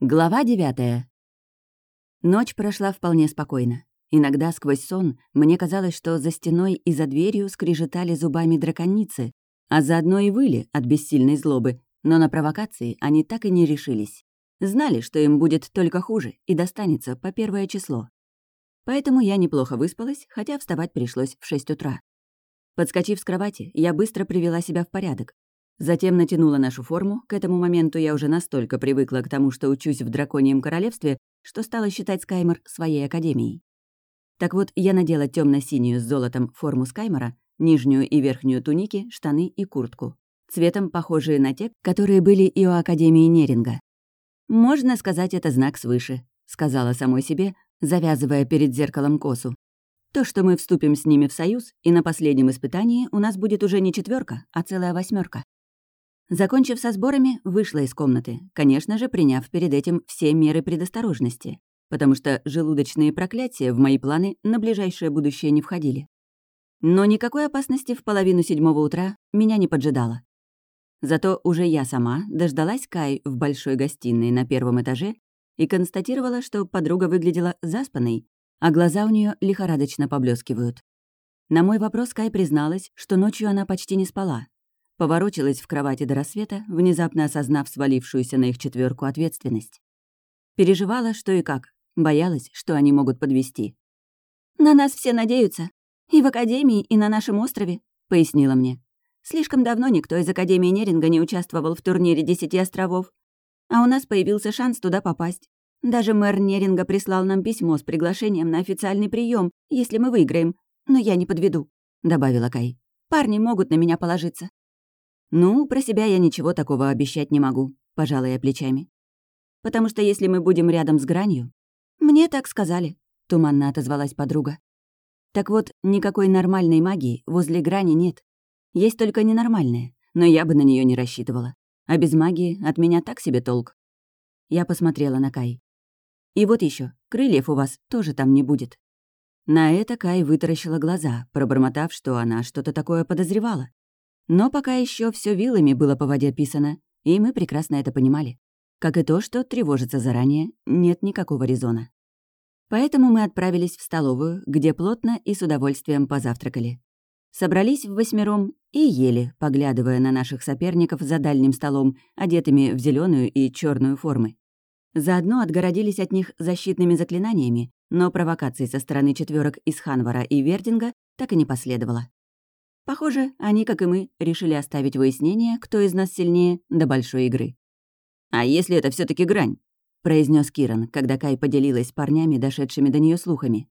Глава девятая. Ночь прошла вполне спокойно. Иногда сквозь сон мне казалось, что за стеной и за дверью скрежетали зубами драконицы, а заодно и выли от бессильной злобы, но на провокации они так и не решились. Знали, что им будет только хуже и достанется по первое число. Поэтому я неплохо выспалась, хотя вставать пришлось в шесть утра. Подскочив с кровати, я быстро привела себя в порядок, Затем натянула нашу форму. К этому моменту я уже настолько привыкла к тому, что учусь в драконьем королевстве, что стала считать Скаймор своей академией. Так вот, я надела темно синюю с золотом форму Скаймора, нижнюю и верхнюю туники, штаны и куртку. Цветом похожие на те, которые были и у Академии Неринга. «Можно сказать, это знак свыше», — сказала самой себе, завязывая перед зеркалом косу. То, что мы вступим с ними в союз, и на последнем испытании у нас будет уже не четверка, а целая восьмерка. Закончив со сборами, вышла из комнаты, конечно же, приняв перед этим все меры предосторожности, потому что желудочные проклятия в мои планы на ближайшее будущее не входили. Но никакой опасности в половину седьмого утра меня не поджидало. Зато уже я сама дождалась Кай в большой гостиной на первом этаже и констатировала, что подруга выглядела заспанной, а глаза у нее лихорадочно поблескивают. На мой вопрос Кай призналась, что ночью она почти не спала, Поворочилась в кровати до рассвета, внезапно осознав свалившуюся на их четверку ответственность. Переживала, что и как, боялась, что они могут подвести. «На нас все надеются. И в Академии, и на нашем острове», — пояснила мне. «Слишком давно никто из Академии Неринга не участвовал в турнире Десяти островов. А у нас появился шанс туда попасть. Даже мэр Неринга прислал нам письмо с приглашением на официальный прием, если мы выиграем. Но я не подведу», — добавила Кай. «Парни могут на меня положиться. «Ну, про себя я ничего такого обещать не могу», — пожала я плечами. «Потому что если мы будем рядом с гранью...» «Мне так сказали», — туманно отозвалась подруга. «Так вот, никакой нормальной магии возле грани нет. Есть только ненормальная, но я бы на нее не рассчитывала. А без магии от меня так себе толк». Я посмотрела на Кай. «И вот еще, крыльев у вас тоже там не будет». На это Кай вытаращила глаза, пробормотав, что она что-то такое подозревала. Но пока еще все вилами было по воде писано, и мы прекрасно это понимали. Как и то, что тревожиться заранее нет никакого резона. Поэтому мы отправились в столовую, где плотно и с удовольствием позавтракали. Собрались в восьмером и ели, поглядывая на наших соперников за дальним столом, одетыми в зеленую и черную формы. Заодно отгородились от них защитными заклинаниями, но провокаций со стороны четверок из Ханвара и Вердинга так и не последовало. Похоже, они, как и мы, решили оставить выяснение, кто из нас сильнее, до большой игры. «А если это все таки грань?» — произнес Киран, когда Кай поделилась с парнями, дошедшими до нее слухами.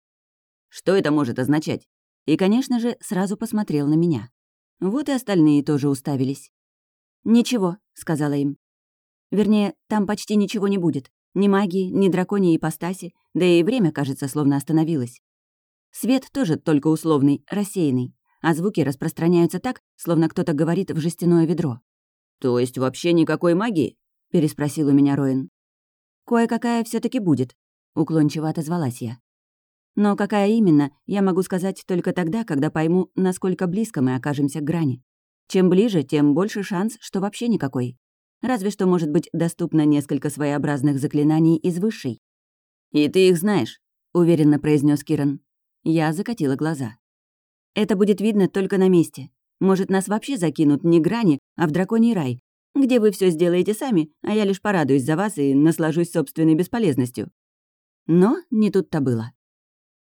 «Что это может означать?» И, конечно же, сразу посмотрел на меня. Вот и остальные тоже уставились. «Ничего», — сказала им. «Вернее, там почти ничего не будет. Ни магии, ни драконьей ипостаси, да и время, кажется, словно остановилось. Свет тоже только условный, рассеянный а звуки распространяются так, словно кто-то говорит в жестяное ведро. «То есть вообще никакой магии?» — переспросил у меня Роин. «Кое-какая все таки будет», — уклончиво отозвалась я. «Но какая именно, я могу сказать только тогда, когда пойму, насколько близко мы окажемся к грани. Чем ближе, тем больше шанс, что вообще никакой. Разве что может быть доступно несколько своеобразных заклинаний из высшей». «И ты их знаешь», — уверенно произнес Киран. Я закатила глаза. Это будет видно только на месте. Может, нас вообще закинут не грани, а в драконий рай, где вы все сделаете сами, а я лишь порадуюсь за вас и наслажусь собственной бесполезностью. Но не тут-то было.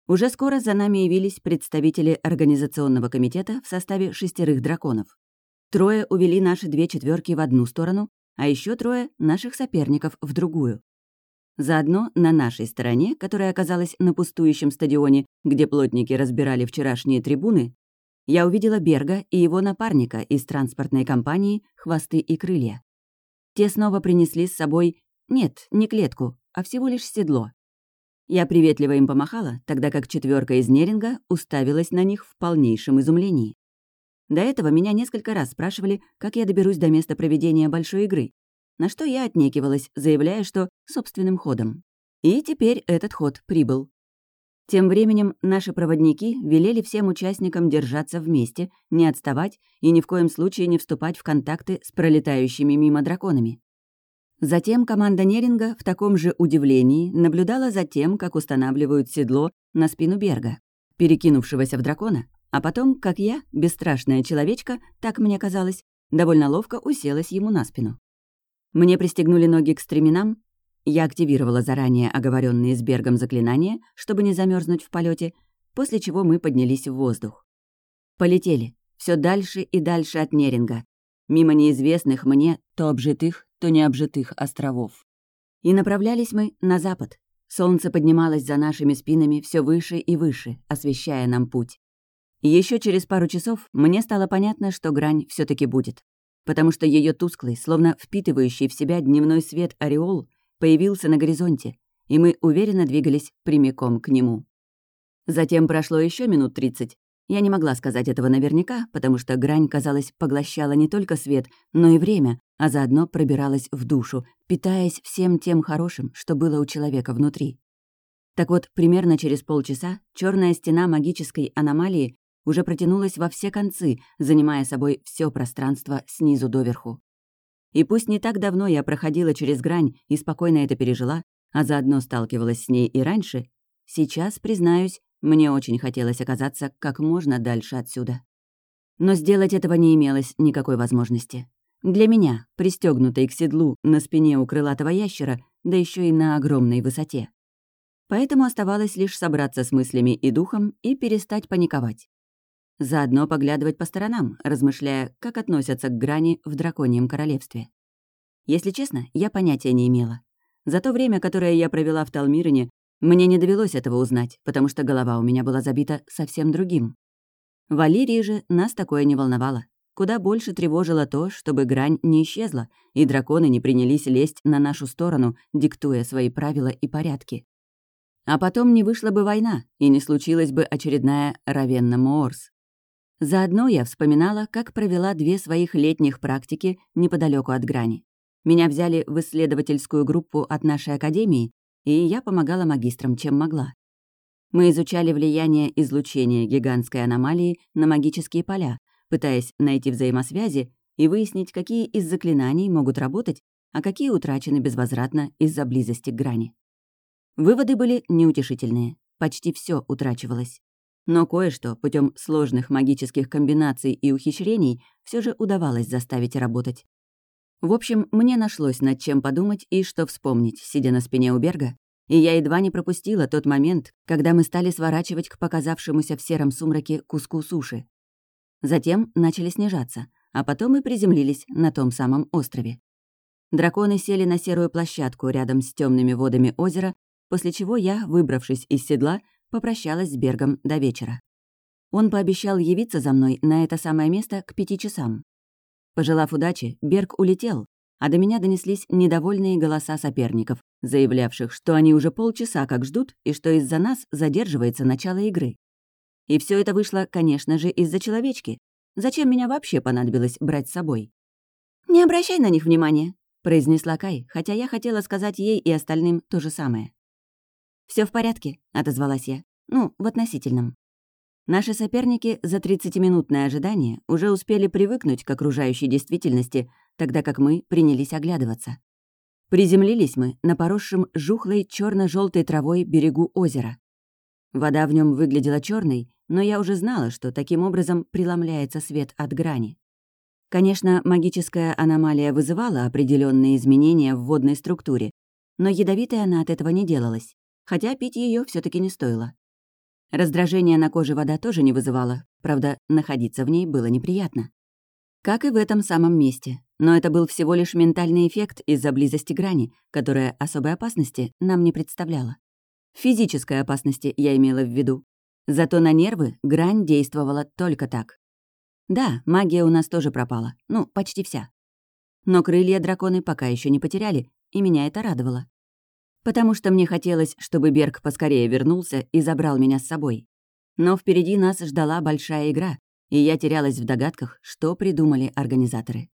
Уже скоро за нами явились представители организационного комитета в составе шестерых драконов. Трое увели наши две четверки в одну сторону, а еще трое — наших соперников в другую. Заодно на нашей стороне, которая оказалась на пустующем стадионе, где плотники разбирали вчерашние трибуны, я увидела Берга и его напарника из транспортной компании «Хвосты и крылья». Те снова принесли с собой... Нет, не клетку, а всего лишь седло. Я приветливо им помахала, тогда как четверка из Неринга уставилась на них в полнейшем изумлении. До этого меня несколько раз спрашивали, как я доберусь до места проведения большой игры, на что я отнекивалась, заявляя, что собственным ходом. И теперь этот ход прибыл. Тем временем наши проводники велели всем участникам держаться вместе, не отставать и ни в коем случае не вступать в контакты с пролетающими мимо драконами. Затем команда Неринга в таком же удивлении наблюдала за тем, как устанавливают седло на спину Берга, перекинувшегося в дракона, а потом, как я, бесстрашная человечка, так мне казалось, довольно ловко уселась ему на спину. Мне пристегнули ноги к стременам, я активировала заранее оговоренные с Бергом заклинания, чтобы не замерзнуть в полете, после чего мы поднялись в воздух. Полетели, все дальше и дальше от Неринга, мимо неизвестных мне то обжитых, то необжитых островов. И направлялись мы на запад. Солнце поднималось за нашими спинами все выше и выше, освещая нам путь. Еще через пару часов мне стало понятно, что грань все таки будет, потому что ее тусклый, словно впитывающий в себя дневной свет ореол, появился на горизонте, и мы уверенно двигались прямиком к нему. Затем прошло еще минут тридцать, я не могла сказать этого наверняка, потому что грань, казалось, поглощала не только свет, но и время, а заодно пробиралась в душу, питаясь всем тем хорошим, что было у человека внутри. Так вот, примерно через полчаса черная стена магической аномалии уже протянулась во все концы, занимая собой все пространство снизу доверху. И пусть не так давно я проходила через грань и спокойно это пережила, а заодно сталкивалась с ней и раньше, сейчас, признаюсь, мне очень хотелось оказаться как можно дальше отсюда. Но сделать этого не имелось никакой возможности. Для меня, пристегнутой к седлу на спине у крылатого ящера, да еще и на огромной высоте. Поэтому оставалось лишь собраться с мыслями и духом и перестать паниковать. Заодно поглядывать по сторонам, размышляя, как относятся к грани в драконьем королевстве. Если честно, я понятия не имела. За то время, которое я провела в Талмирине, мне не довелось этого узнать, потому что голова у меня была забита совсем другим. Валерии же нас такое не волновало. Куда больше тревожило то, чтобы грань не исчезла, и драконы не принялись лезть на нашу сторону, диктуя свои правила и порядки. А потом не вышла бы война, и не случилась бы очередная Равенна Моорс. Заодно я вспоминала, как провела две своих летних практики неподалеку от грани. Меня взяли в исследовательскую группу от нашей академии, и я помогала магистрам, чем могла. Мы изучали влияние излучения гигантской аномалии на магические поля, пытаясь найти взаимосвязи и выяснить, какие из заклинаний могут работать, а какие утрачены безвозвратно из-за близости к грани. Выводы были неутешительные. Почти все утрачивалось. Но кое-что путем сложных магических комбинаций и ухищрений все же удавалось заставить работать. В общем, мне нашлось над чем подумать и что вспомнить, сидя на спине у Берга, и я едва не пропустила тот момент, когда мы стали сворачивать к показавшемуся в сером сумраке куску суши. Затем начали снижаться, а потом и приземлились на том самом острове. Драконы сели на серую площадку рядом с темными водами озера, после чего я, выбравшись из седла, попрощалась с Бергом до вечера. Он пообещал явиться за мной на это самое место к пяти часам. Пожелав удачи, Берг улетел, а до меня донеслись недовольные голоса соперников, заявлявших, что они уже полчаса как ждут и что из-за нас задерживается начало игры. И все это вышло, конечно же, из-за человечки. Зачем меня вообще понадобилось брать с собой? «Не обращай на них внимания», — произнесла Кай, хотя я хотела сказать ей и остальным то же самое. Все в порядке», — отозвалась я. «Ну, в относительном». Наши соперники за 30-минутное ожидание уже успели привыкнуть к окружающей действительности, тогда как мы принялись оглядываться. Приземлились мы на поросшем жухлой черно желтой травой берегу озера. Вода в нем выглядела черной, но я уже знала, что таким образом преломляется свет от грани. Конечно, магическая аномалия вызывала определенные изменения в водной структуре, но ядовитой она от этого не делалась, хотя пить ее все таки не стоило. Раздражение на коже вода тоже не вызывала, правда, находиться в ней было неприятно. Как и в этом самом месте. Но это был всего лишь ментальный эффект из-за близости грани, которая особой опасности нам не представляла. Физической опасности я имела в виду. Зато на нервы грань действовала только так. Да, магия у нас тоже пропала. Ну, почти вся. Но крылья драконы пока еще не потеряли, и меня это радовало потому что мне хотелось, чтобы Берг поскорее вернулся и забрал меня с собой. Но впереди нас ждала большая игра, и я терялась в догадках, что придумали организаторы.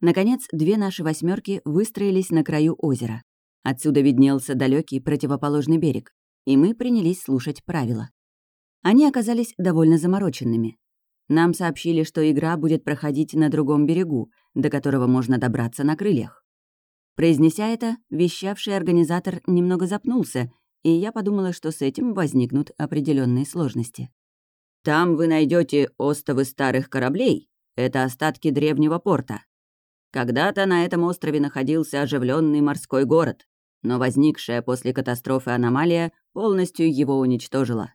Наконец, две наши восьмерки выстроились на краю озера. Отсюда виднелся далекий противоположный берег, и мы принялись слушать правила. Они оказались довольно замороченными. Нам сообщили, что игра будет проходить на другом берегу, до которого можно добраться на крыльях. Произнеся это, вещавший организатор немного запнулся, и я подумала, что с этим возникнут определенные сложности. «Там вы найдете остовы старых кораблей. Это остатки древнего порта. Когда-то на этом острове находился оживленный морской город, но возникшая после катастрофы аномалия полностью его уничтожила.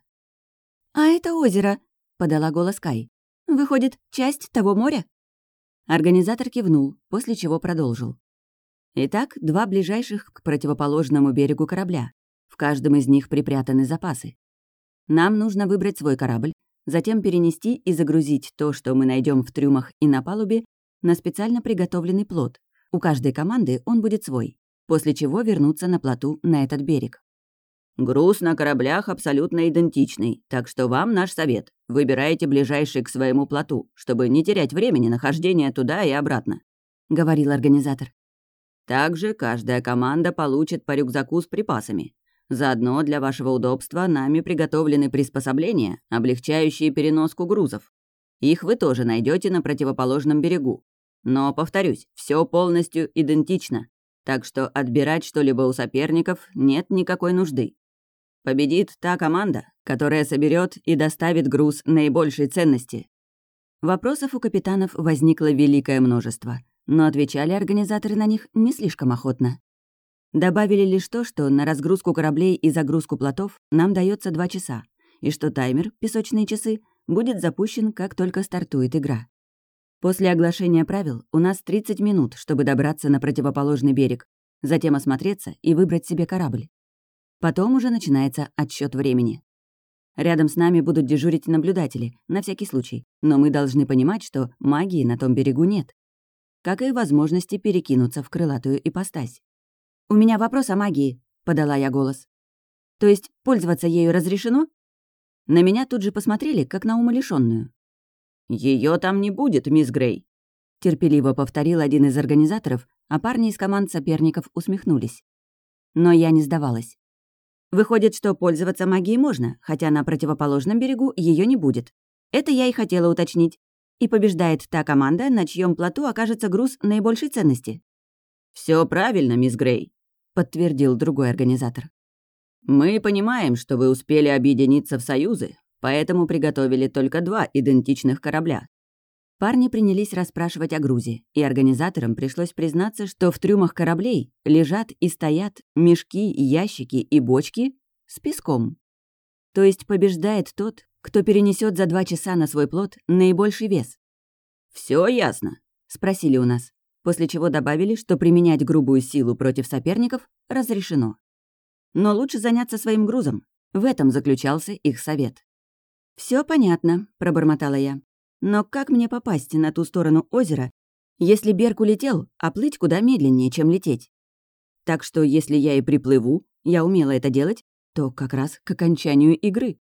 «А это озеро», — подала голос Кай. «Выходит, часть того моря?» Организатор кивнул, после чего продолжил. Итак, два ближайших к противоположному берегу корабля. В каждом из них припрятаны запасы. Нам нужно выбрать свой корабль, затем перенести и загрузить то, что мы найдем в трюмах и на палубе, на специально приготовленный плот. У каждой команды он будет свой, после чего вернуться на плоту на этот берег. Груз на кораблях абсолютно идентичный, так что вам наш совет. Выбирайте ближайший к своему плоту, чтобы не терять времени нахождения туда и обратно», — говорил организатор. Также каждая команда получит по рюкзаку с припасами. Заодно для вашего удобства нами приготовлены приспособления, облегчающие переноску грузов. Их вы тоже найдете на противоположном берегу. Но, повторюсь, все полностью идентично, так что отбирать что-либо у соперников нет никакой нужды. Победит та команда, которая соберет и доставит груз наибольшей ценности. Вопросов у капитанов возникло великое множество — но отвечали организаторы на них не слишком охотно. Добавили лишь то, что на разгрузку кораблей и загрузку плотов нам дается два часа, и что таймер, песочные часы, будет запущен, как только стартует игра. После оглашения правил у нас 30 минут, чтобы добраться на противоположный берег, затем осмотреться и выбрать себе корабль. Потом уже начинается отсчет времени. Рядом с нами будут дежурить наблюдатели, на всякий случай, но мы должны понимать, что магии на том берегу нет как и возможности перекинуться в крылатую ипостась. «У меня вопрос о магии», — подала я голос. «То есть пользоваться ею разрешено?» На меня тут же посмотрели, как на умалишённую. Ее там не будет, мисс Грей», — терпеливо повторил один из организаторов, а парни из команд соперников усмехнулись. Но я не сдавалась. Выходит, что пользоваться магией можно, хотя на противоположном берегу ее не будет. Это я и хотела уточнить и побеждает та команда, на чьем плоту окажется груз наибольшей ценности. Все правильно, мисс Грей», — подтвердил другой организатор. «Мы понимаем, что вы успели объединиться в союзы, поэтому приготовили только два идентичных корабля. Парни принялись расспрашивать о грузе, и организаторам пришлось признаться, что в трюмах кораблей лежат и стоят мешки, ящики и бочки с песком. То есть побеждает тот, кто перенесет за два часа на свой плод наибольший вес. Все ясно?» — спросили у нас, после чего добавили, что применять грубую силу против соперников разрешено. Но лучше заняться своим грузом. В этом заключался их совет. Все понятно», — пробормотала я. «Но как мне попасть на ту сторону озера, если Берг улетел, а плыть куда медленнее, чем лететь? Так что если я и приплыву, я умела это делать, то как раз к окончанию игры.